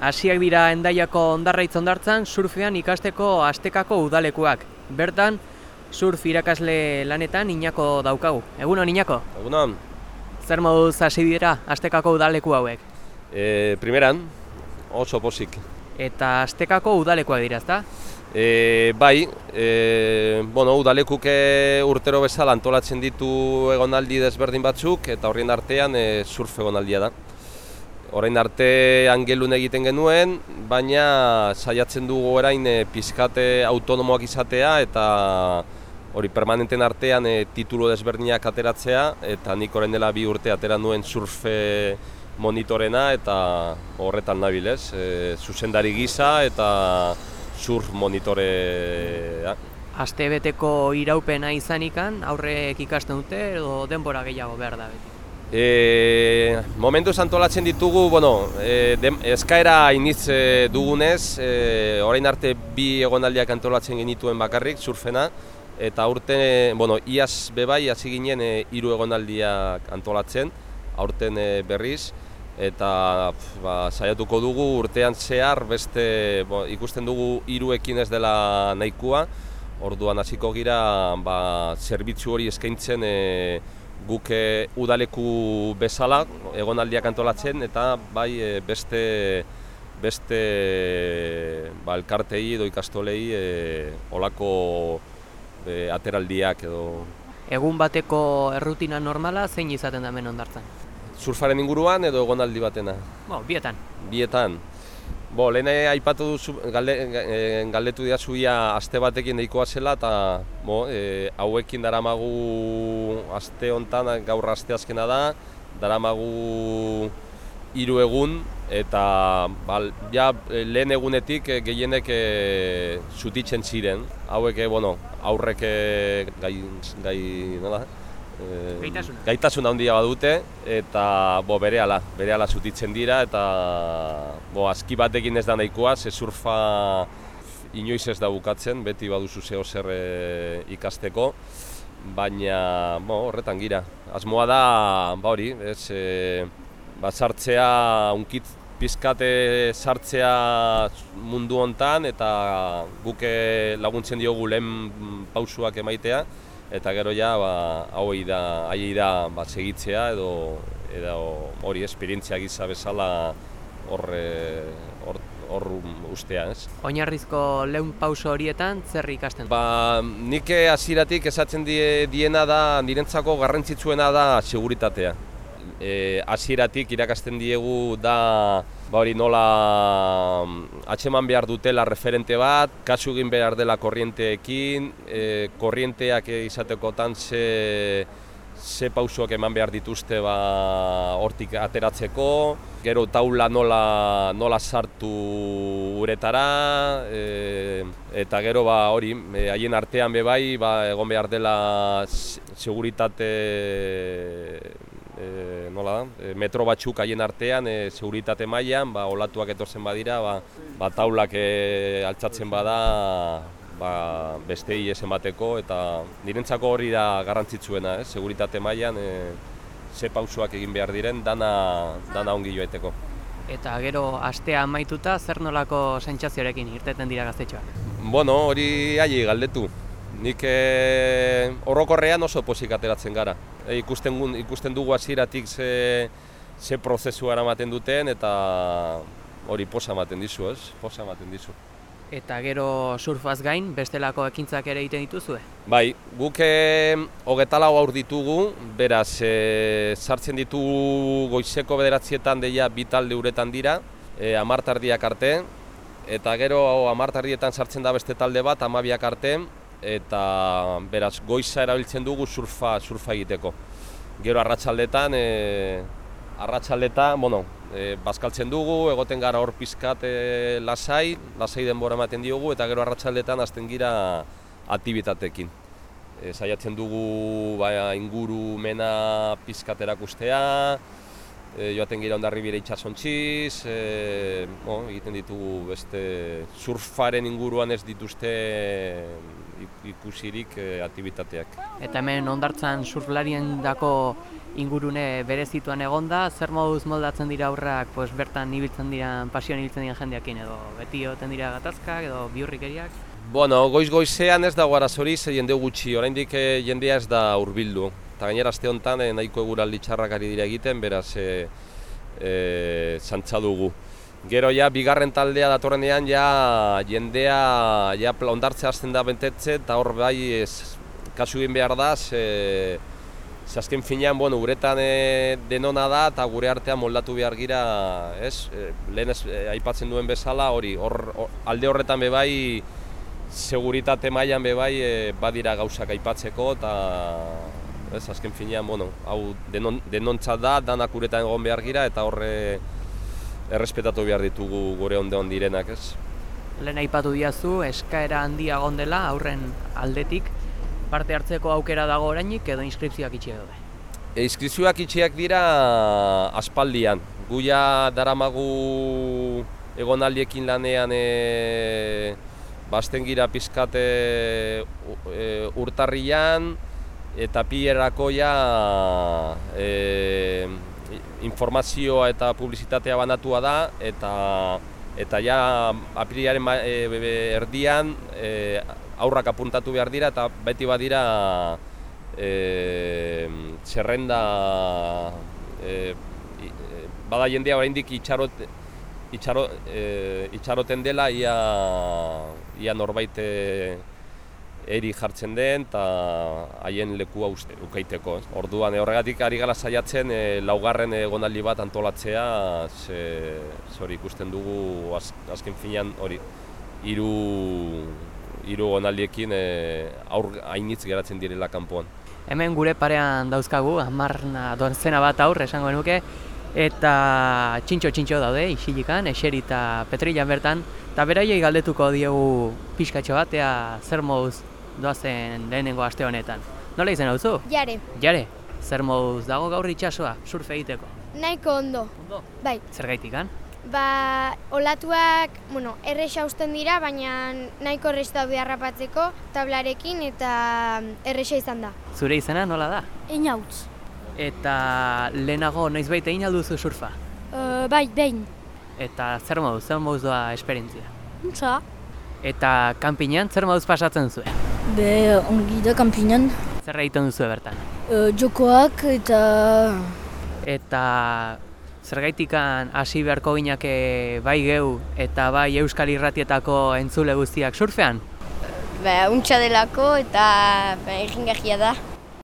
Hasiak dira endaiako ondarraitz ondartzan surfean ikasteko astekako udalekuak. Bertan, surf irakasle lanetan Iñako daukagu. Egunon Iñako, Egunon, zer moduz hasi dira astekako udaleku hauek? e, primeran, oso posik. Eta astekako udalekuak dira, ezta? E, bai, e, bueno, udalekuke urtero bezala antolatzen ditu egonaldi desberdin batzuk, eta horrien artean e, surf egonaldia da. Orain arte angelun egiten genuen, baina saiatzen dugu orain e, pizkate autonomoak izatea eta hori permanenten artean e, titulu desberdinak ateratzea eta nik orain dela bi urte atera nuen surfe monitorena eta horretan nabil ez, e, zuzendari gisa eta surf monitorea. Aste beteko iraupena izanikan, aurrek ikasten dute edo denbora gehiago behar da beti. E, momentuz antolatzen ditugu, bueno, e, dem, eskaera iniz e, dugunez, e, orain arte bi egonaldiak antolatzen genituen bakarrik, surfena, eta urte, bueno, iaz bebai, hasi ginen e, hiru egonaldiak antolatzen, aurten e, berriz, eta pf, ba, saiatuko dugu urtean zehar beste, bo, ikusten dugu hiruekin ez dela nahikoa, orduan hasiko gira ba, zerbitzu hori eskaintzen e, guk e, udaleku bezala egonaldiak antolatzen eta bai e, beste beste ba, elkartei edo ikastolei e, olako e, ateraldiak edo Egun bateko errutina normala zein izaten da hemen ondartzan? surfaren inguruan edo egonaldi batena. Bo, bietan. Bietan. Bo, lehen aipatu duzu, galde, e, galdetu didazu ia aste batekin nahikoa zela eta bo, e, hauekin daramagu aste hontan gaur aste azkena da, daramagu hiru egun eta bal, ja, e, lehen egunetik gehienek e, zutitzen ziren. Hauek, bueno, aurrek gai, gai, nola? E, Gaitasun. gaitasun handia badute eta bo berehala, berehala zutitzen dira eta bo aski batekin ez da nahikoa, ze surfa inoiz ez da bukatzen, beti baduzu zeo zer e, ikasteko, baina bo, horretan gira. Asmoa da, ba hori, ez, e, ba, sartzea, unkit pizkate sartzea mundu hontan eta guk e, laguntzen diogu lehen pausuak emaitea eta gero ja ba hauei da haiei da ba, segitzea edo edo hori esperientzia gisa bezala hor e, hor hor ustea, ez? Oinarrizko lehun pauso horietan zer ikasten? Ba, nik hasieratik esatzen die, diena da nirentzako garrantzitsuena da seguritatea. E, hasieratik irakasten diegu da ba hori nola mm, atxeman behar dutela referente bat, kasu egin behar dela korrienteekin, e, korrienteak izatekotan ze, ze pausoak eman behar dituzte ba, hortik ateratzeko, gero taula nola, nola sartu uretara, e, eta gero ba, hori e, haien artean be bai ba, egon behar dela se- seguritate e, nola da, e, metro batzuk haien artean, e, seguritate mailan, ba, olatuak etortzen badira, ba, ba taulak e, altzatzen bada, ba, bestei ez emateko, eta nirentzako hori da garrantzitsuena, eh? seguritate mailan, e, ze pausuak egin behar diren, dana, dana ongi joaiteko. Eta gero astea amaituta zer nolako sentsazioarekin irteten dira gaztetxoak? Bueno, hori haiei galdetu. Nik e, orokorrean oso posik ateratzen gara. E, ikusten, ikusten dugu hasieratik ze, ze prozesua eramaten duten eta hori posa ematen dizu, ez? Posa ematen dizu. Eta gero surfaz gain bestelako ekintzak ere egiten dituzue? Bai, guk e, hogeta lau aur ditugu, beraz, e, sartzen ditugu goizeko bederatzietan deia bi talde uretan dira, e, amartardiak arte, eta gero amartardietan sartzen da beste talde bat, amabiak arte, eta beraz, goiza erabiltzen dugu surfa, surfa egiteko. Gero arratsaldetan, e, arratsaldetan, bueno, e, bazkaltzen dugu, egoten gara hor pizkat e, lasai, lasai denbora ematen diogu, eta gero arratsaldetan hasten gira aktibitateekin. E, saiatzen dugu ba, ingurumena pizkat erakustea, e, joaten gira ondarribira itxasontziz, e, bo, egiten ditugu beste surfaren inguruan ez dituzte ikusirik e, aktibitateak. Eta hemen ondartzan surflarien dako ingurune berezituan egonda, zer moduz moldatzen dira aurrak, pues, bertan ibiltzen dira, pasioan ibiltzen dira jendeakin, edo beti oten dira gatazkak, edo biurrikeriak? Bueno, goiz-goizean ez dago arazori, ze jende gutxi, oraindik eh, jendea ez da hurbildu. Eta gainera aste honetan eh, nahiko eguraldi txarrak ari dira egiten, beraz e, e, zantza dugu. Gero ja, bigarren taldea datorrenean ja jendea ja ondartzea hasten da bentetze eta hor bai ez, kasu egin behar da, ze, ze azken finean, bueno, uretan e, denona da eta gure artean moldatu behar gira, ez? E, lehen ez, e, aipatzen duen bezala, hori, hor, alde horretan be bai, seguritate mailan be bai e, badira gauzak aipatzeko eta ez azken finean, bueno, hau denon, denontzat da, danak uretan egon behar gira eta horre errespetatu behar ditugu gure onde direnak, ez? Lehen aipatu diazu, eskaera handia dela aurren aldetik, parte hartzeko aukera dago orainik edo inskripzioak itxi daude? E, inskripzioak itxiak dira aspaldian. Guia daramagu egonaldiekin lanean e, basten gira pizkate e, urtarrian, eta pierako ja informazioa eta publizitatea banatua da eta eta ja apiriaren e, erdian e, aurrak apuntatu behar dira eta beti badira e, zerrenda e, bada jendea oraindik itxarot, itxaro, e, itxaroten dela ia, ia norbait eri jartzen den eta haien lekua uste, ukaiteko. Orduan e, horregatik ari gala saiatzen e, laugarren egonaldi bat antolatzea, ze, hori ikusten dugu az, azken finean hori hiru hiru egonaldiekin e, aur hainitz geratzen direla kanpoan. Hemen gure parean dauzkagu, amarna zena bat aurre esango nuke, eta txintxo-txintxo daude, isilikan, eseri eta petrilan bertan, eta beraiei galdetuko diegu pixkatxo batea zer moduz doazen lehenengo aste honetan. Nola izan hau zu? Jare. Jare, zer moduz dago gaur itxasoa, surfe egiteko? Nahiko ondo. Ondo? Bai. Zer gaitik, Ba, olatuak, bueno, erresa usten dira, baina nahiko erresa daude harrapatzeko tablarekin eta erresa izan da. Zure izena nola da? Einautz. Eta lehenago noiz baita egin alduzu surfa? Uh, bai, behin. Eta zer moduz, zer moduz doa esperientzia? Untza. Eta kanpinean zer moduz pasatzen zuen? Be, ongi da kanpinan. Zer egiten duzu bertan? Uh, jokoak eta... Eta zergaitikan hasi beharko ginake bai geu eta bai Euskal Irratietako entzule guztiak surfean? Ba, untxa delako eta ba, egin da.